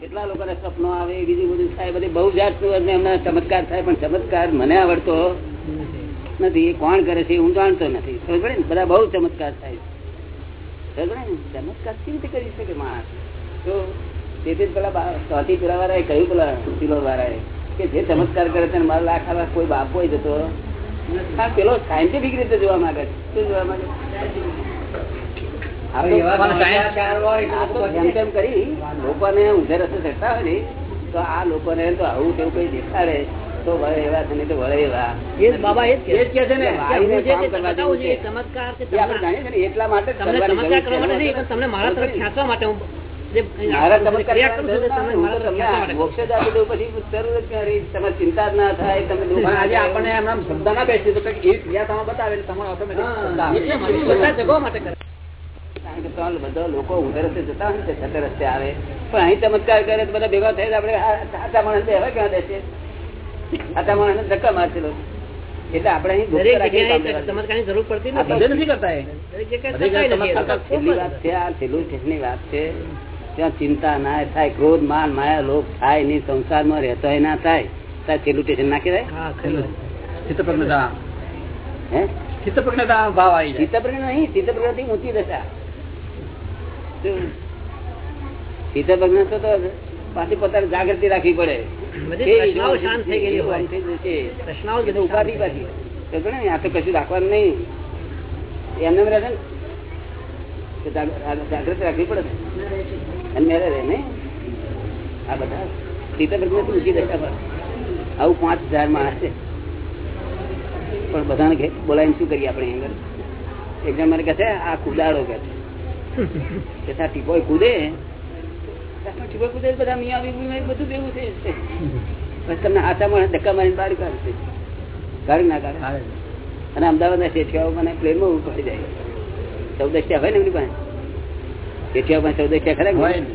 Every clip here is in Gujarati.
કેટલા લોકોને સપનો આવે, બીજું બધું થાય, બધી બહુ જાતનું એમના ચમત્કાર થાય, પણ ચમત્કાર મને આવડતો નથી. એ કોણ કરે છે હું જાણતો નથી. ખબર ને? બધા બહુ ચમત્કાર થાય. ખબર ને? ચમત્કાર કેવી રીતે કરી શકે માણસ? તો તેથી જ પેલા ચોથી પેલા વાળાએ કહ્યું પેલા સિલોર વાળાએ કે જે ચમત્કાર કરે તેને મારા લાખ આવા કોઈ બાપ હોય જતો પેલો સાયન્ટિફિક રીતે જોવા માંગે છે. શું જોવા માંગે? લોકોને ઊંધે રસ્તે ચડતા હોય ને તો આ લોકોને તો આવું તેવું કઈ દેખાડે તો વળે એવા છે નહીં તો વળે એવા. એ બાબા એ જ છે. ને. ચમત્કાર છે એટલા માટે તમને મારા તરફ ખેંચવા માટે હું ચિંતા ના થાય તમે આજે. આપણને શબ્દ ના બેસી તો એ ક્રિયા તમે બતાવે તમારો. એટલે માટે જગવા માટે કરે. કારણ કે ત્રણ બધા લોકો ઉધર રસ્તે જતા હોય ને તે છતે રસ્તે આવે. પણ અહીં ચમત્કાર કરે તો બધા ભેગા થાય તો આપણે આ સાચા માણસ હવે ક્યાં દેશે સાચા માણસ ધક્કા મારશે લોકો. એટલે આપણે અહીં. ચમત્કારની જરૂર પડતી નથી. કરતા છેલ્લી વાત છે આ છેલ્લું સ્ટેશનની વાત છે. ત્યાં ચિંતા ના થાય ક્રોધ માન માયા લોક થાય નહીં સંસારમાં રહેતો ના થાય. ત્યાં છેલ્લું સ્ટેશન નાખી દે હા ખરી વાત. ચિત્તપ્રજ્ઞતા. હે? ચિત્તપ્રજ્ઞતા ભાવ આવી ચિત્તપ્રજ્ઞ નહીં ચિત્તપ્રજ્ઞથી ઊંચી દશા. શું? ચિત્તપ્રજ્ઞ તો પાછી પોતાની જાગૃતિ રાખવી પડે. શાંત થઈ ગયેલી હોય. ઉપાધિ પાછી. આ તો કશું રાખવાનું નહીં. એમને એમ ને તો જાગ- આ જાગૃતિ રાખવી પડે. અને મેરે રહે ને. આ બધા ચિત્તપ્રજ્ઞથી ઊંચી દશા પર. આવું પાંચ હજાર માણસ છે પણ બધાને બોલાવીને શું કરીએ આપણે એમ આગળ? એક મને કહે છે આ કુદાડો કે છે. કે ત્યાં ટીપોય કૂદે. ટીપોય કૂદે બધા મિયા બીબી બધું ભેગું થઈ જશે પછી તમને આશા ધક્કા મારીને બહાર કાઢશે કાઢી ના કાઢે? અને અમદાવાદના શેઠિયાઓ મને પ્લેનમાં ઉપાડી જાય. ચૌદશિયા હોય ને એમની પાસે? શેઠિયાઓ પાસે ચૌદશિયા ખરા હોય ને.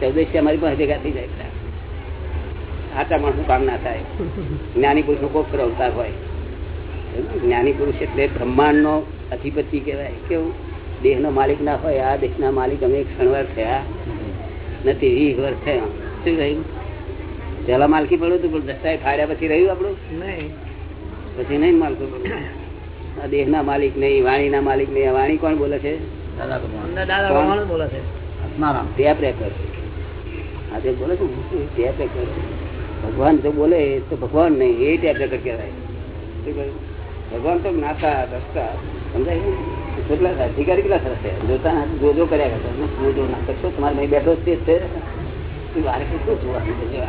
ચૌદશિયા મારી પાસે ભેગા થઈ જાય. આટલા માણસનું કામ ના થાય. જ્ઞાની પુરુષ નો કોક અવતાર હોય. જ્ઞાની પુરુષ એટલે બ્રહ્માંડ નો અધિપતિ કહેવાય. કેવું? દેહ નો માલિક ના હોય આ દેશ ના માલિક અમે ક્ષણવાર થયા. નથી વીસ વર્ષ થયા. શું રહ્યું પેલા માલકી પડ્યું હતું પણ દસ્તાએ ફાડ્યા પછી રહ્યું આપણું? નહીં. પછી નહીં માલકું પડ્યું? આ દેહ ના માલિક નહીં વાણી ના માલિક નહીં. આ વાણી કોણ બોલે છે? દાદા ભગવાન. જ બોલે છે. ટેપ રેકર આ જે બોલે છે ટેપ રેકર ભગવાન જો બોલે તો ભગવાન નહીં એ ટેપ રેકર કહેવાય. શું કહ્યું? ભગવાન તો નાતા રસ્તા. સમજાય ને? કેટલા અધિકારી કેટલા સરસ છે? જોતા નથી, જો જો કર્યા કરતા. હું જો જો ના કરશો? તમારે નહીં બેઠો તે છે વારે શું જોવાનું છે? જોયા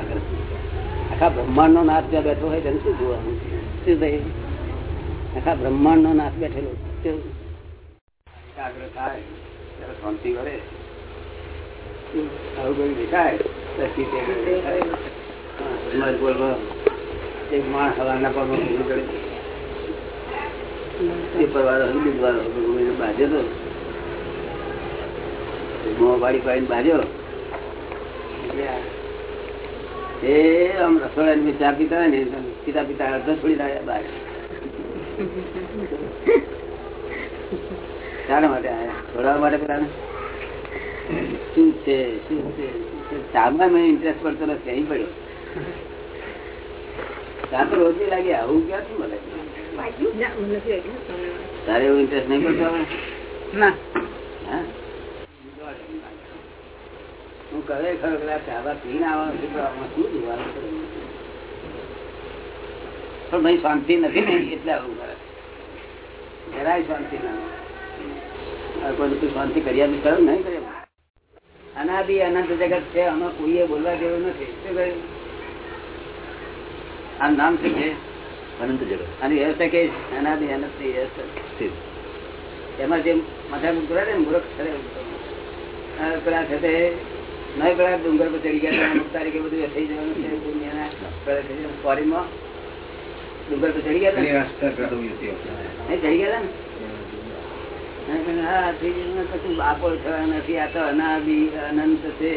આખા બ્રહ્માંડ નો નાથ ત્યાં બેઠો હોય તેને શું જોવાનું શું થયું આખા બ્રહ્માંડ નો નાથ બેઠેલો? એકાગ્ર થાય. ત્યારે શાંતિ વળે. આવું બધું દેખાય. એક માણસ હવાના પગમાં. એ આમ રસોડા ચા પીતા ને, પીતા પીતા અડધો છોડી રહ્યા બહાર. શાના માટે છોડાવવા માટે પેલા શું છે શું છે? ચામાં મને ઇન્ટરેસ્ટ પડતો નથી, અહીં પડ્યો. ચા તો રોજ લાગે, આવું ક્યાંથી મળે? ના. તારે એવું ઇન્ટરેસ્ટ નહીં પડતો ના. હું? કહે ખરો કે ચાવા પીને આવવાનું શું જોવાનું પણ ભાઈ શાંતિ નથી ને એટલે આવું કરે. જરાય શાંતિ ના કોઈ શાંતિ કર્યા બી કરો નહીં કરે અનાદિ અનંત જગત છે આમાં કોઈએ બોલવા જેવું નથી. શું કહ્યું આ નામ શું છે? અનંત જગત. અને વ્યવસ્થા કે અનાદિ અનંતની એમાં જે માથા કરે ને મૂર્ખ ખરે પેલા છે તે. નહીં પેલા ડુંગર પર ચડી ગયા અમુક તારીખે બધું થઈ જવાનું છે દુનિયાના ડુંગર પર ચડી ગયા નહીં ચડી ગયા ને? હા થઈ જવાનું કશું બાપો થવા નથી આ તો અનાદિ અનંત છે.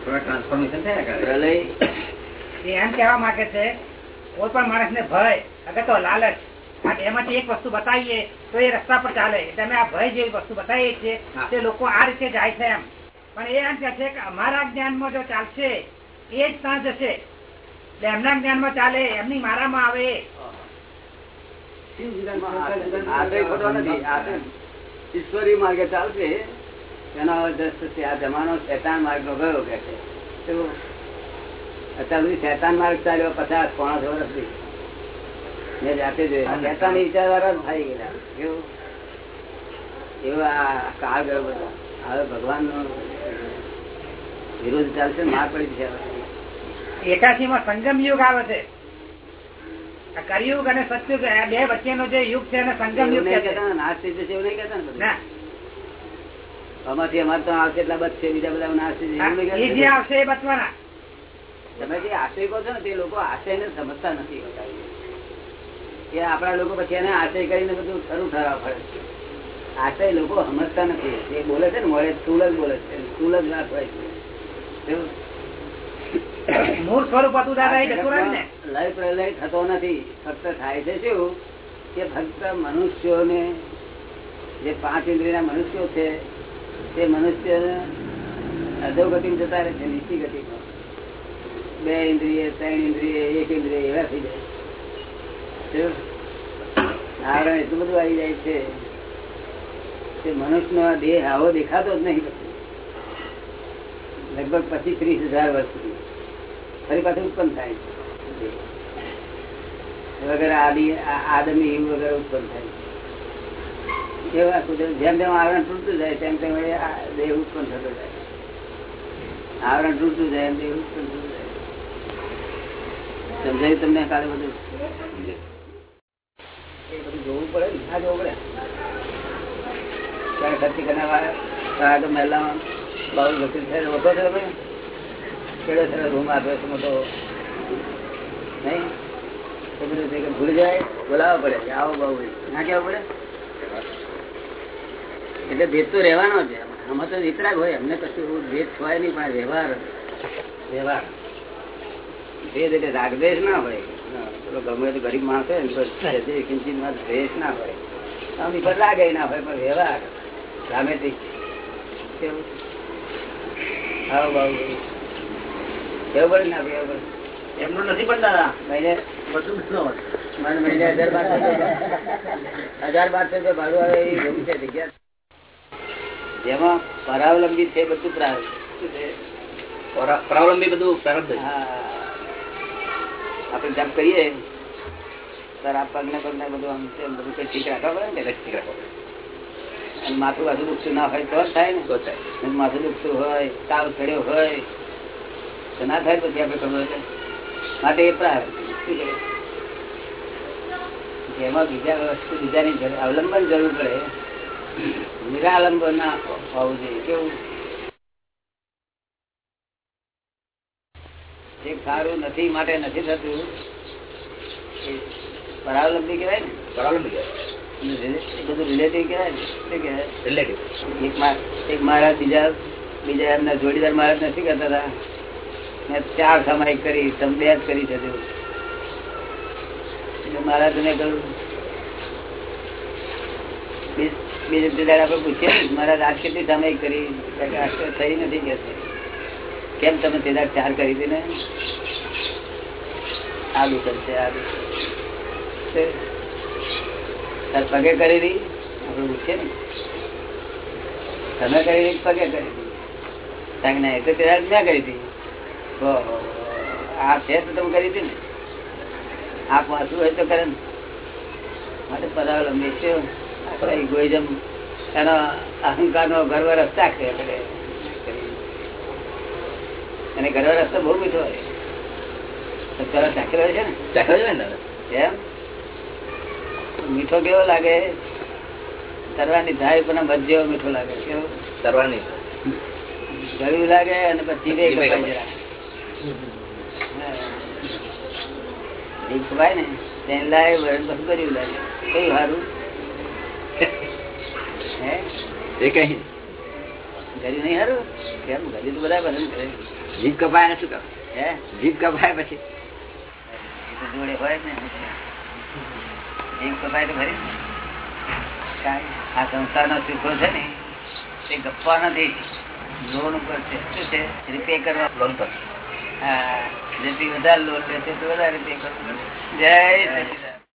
ટ્રાન્સફોર્મેશન થયા પ્રલય. એમ કેવા માંગે છે કોઈ પણ માણસ ને ભય અગર તો લાલચ. એમાંથી એક વસ્તુ બતાવીએ તો એ રસ્તા પર ચાલે. એટલે અમે આ ભય જેવી વસ્તુ બતાવીએ છીએ તે લોકો આ રીતે જાય છે એમ. પણ એ એમ કે છે કે અમારા જ્ઞાનમાં જો ચાલશે એ જ ત્યાં જશે એટલે એમના જ્ઞાનમાં ચાલે એમની મારામાં આવે. ઈશ્વરી માર્ગે ચાલશે. એનો આ જમાનો શેતાન માર્ગ નો ગયો કે છે. અત્યાર સુધી શેતાન માર્ગ ચાલ્યો પચાસ પોણા વર્ષથી. મેં જાતે જોયું શેતાન વિચારવાળા જ થઈ ગયેલા. કેવું? એવા કાળ ગયો બધો. હવે ભગવાન નો વિરોધ ચાલશે માર પડી છે એકાશી માં સંગમ યુગ આવે છે. કરિયુગ અને સત્યુગ આ બે વચ્ચેનો જે યુગ છે એને સંગમ યુગ કહેતા નાશ થઈ જશે એવું નહીં કહેતા ને. આમાંથી અમારે તો આવશે એટલા બચશે બીજા બધા નાશ થઈ જશે. એ જે આવશે એ બચવાના. તમે જે આશય કહો છો ને તે લોકો આશયને સમજતા નથી. કે આપણા લોકો પછી એને આશય કરીને બધું ખરું ઠરાવ પડે છે. આશય લોકો સમજતા નથી. એ બોલે છે ને મળે સ્થુલ જ બોલે છે. સ્થુલ જ ના થાય છે. મૂળ સ્વરૂપ હતું દાદા એ જતું ને? લય પ્રલય થતો નથી. ફક્ત થાય છે શું? કે ફક્ત મનુષ્યોને જે પાંચ ઇન્દ્રિયના મનુષ્યો છે તે મનુષ્ય અધોગતિ જતા રહે છે નીચી ગતિમાં. બે ઇન્દ્રિય, ત્રણ ઇન્દ્રિય, એક ઇન્દ્રિય એવા થઈ જાય? આવરણ એટલું બધું આવી જાય છે કે મનુષ્યનો આ દેહ આવો દેખાતો જ નહીં. લગભગ પચીસ ત્રીસ હજાર વર્ષ સુધી. ફરી પાછું ઉત્પન્ન થાય છે. વગર આદિ આદમી હિમ વગર ઉત્પન્ન થાય છે. કેવા કુદરત, જેમ જેમ આવરણ તૂટતું જાય, તેમ તેમ દેહ ઉત્પન્ન થતો જાય. આવરણ તૂટતું જાય, એમ દેહ ઉત્પન્ન થતું જાય. સમજાયું તમને કાલે બધું? જોવું જાય, બોલાવવા પડે આવો બહુ ના કેવું પડે? એટલે ભેદ તો રહેવાનો છે. આમાં તો વિતરાગ હોય, અમને કશું ભેદ હોય નહીં, પણ વ્યવહાર વ્યવહાર. ભેદ એટલે રાગદ્વેષ ના હોય. ગમે તો ગરીબ માણસ હોય ને કિંચિતમાં દ્વેષ ના હોય. આમ ઈ લાગે ના હોય પણ વ્યવહાર સામે કેવું? આવો બહુ કેવું પડે ના કેવું પડે એમનું નથી પણ દાદા. મહિને બધું મહિને હજાર બારસો હજાર બારસો રૂપિયા ભાડું આવે એ ગમી છે જગ્યા. જેમાં પરાવલંબી છે બધું પ્રાવલંબી બધું પ્રારંભ હા. આપણે જપ કરીએ ત્યારે આ પગને પગને બધું આમ તેમ બધું કઈ ઠીક રાખવા પડે ને ઠીક રાખો. અને માથું બાજુ દુખતું ના હોય તો થાય ને. તો થાય. માથું દુખતું હોય તાવ ચડ્યો હોય તો ના થાય પછી આપણે ખબર છે માટે એ પ્રાર જેમાં બીજા વસ્તુ બીજાની અવલંબન જરૂર પડે. નિરાલંબન ના હોવું જોઈએ. કેવું? જે સારું નથી માટે નથી થતું. એ પરાવલંબી કહેવાય ને? પરાવલંબી બધું રિલેટિવ કહેવાય ને? શું કહેવાય? Relative. એક મા- બીજા બીજા એમના જોડીદાર મહારાજ નથી કરતા હતા. મેં ચાર સામાયિક કરી તમે બે જ કરી છે મહારાજને કહ્યું બીજે આપણે પૂછીએ મહારાજ આજ કેટલી સામાયિક કરી? થઈ નથી કે. કેમ તમે તેના ચાર કરી દીને આ દુકાન છે આ દુકાન પગે કરી દી આપડે પૂછીએ ને? તમે કરી પગે કરી દી કારણ ના એ તો તે મેં કરી હતી આ છે તો તમે કરી હતી ને? આ પાછું હોય તો કરે ને? માટે પરાવલંબી છે. ઇગોઇઝમ એનો અહંકાર નો ગર્વ રસ્તા કરે. અને ગર્વ રસ્તો બહુ મીઠો હોય. તો તરત ચાખેલો છે ને? ચાખ્યો છે ને એમ? મીઠો કેવો લાગે? તરવાની ધાય પણ મધ જેવો મીઠો લાગે. કેવો? તરવાની. ગળ્યું લાગે અને પછી જીભે જીભે કપાય કપાય. જરા. હા. જીભ કપાય ને તેને લાગે વરણ ગળ્યું લાગે? કયું સારું હે? એ કઈ. ગળ્યું નહીં સારું કેમ? ગળ્યું તો બધા પસંદ કરે. જીભ કપાય ને શું કરે? હે? જીભ કપાય પછી? જોડે હોય ને. જીભ કપાય તો ખરી આ કાંઈ. નો સુખો છે ને તે ગપવા નથી. લોન ઉપર છે. શું છે? રિપે કરવા. લોન પર. હા. જેથી વધારે લોન લેશે તો વધારે રિપે કરવું જય સચિદાનંદ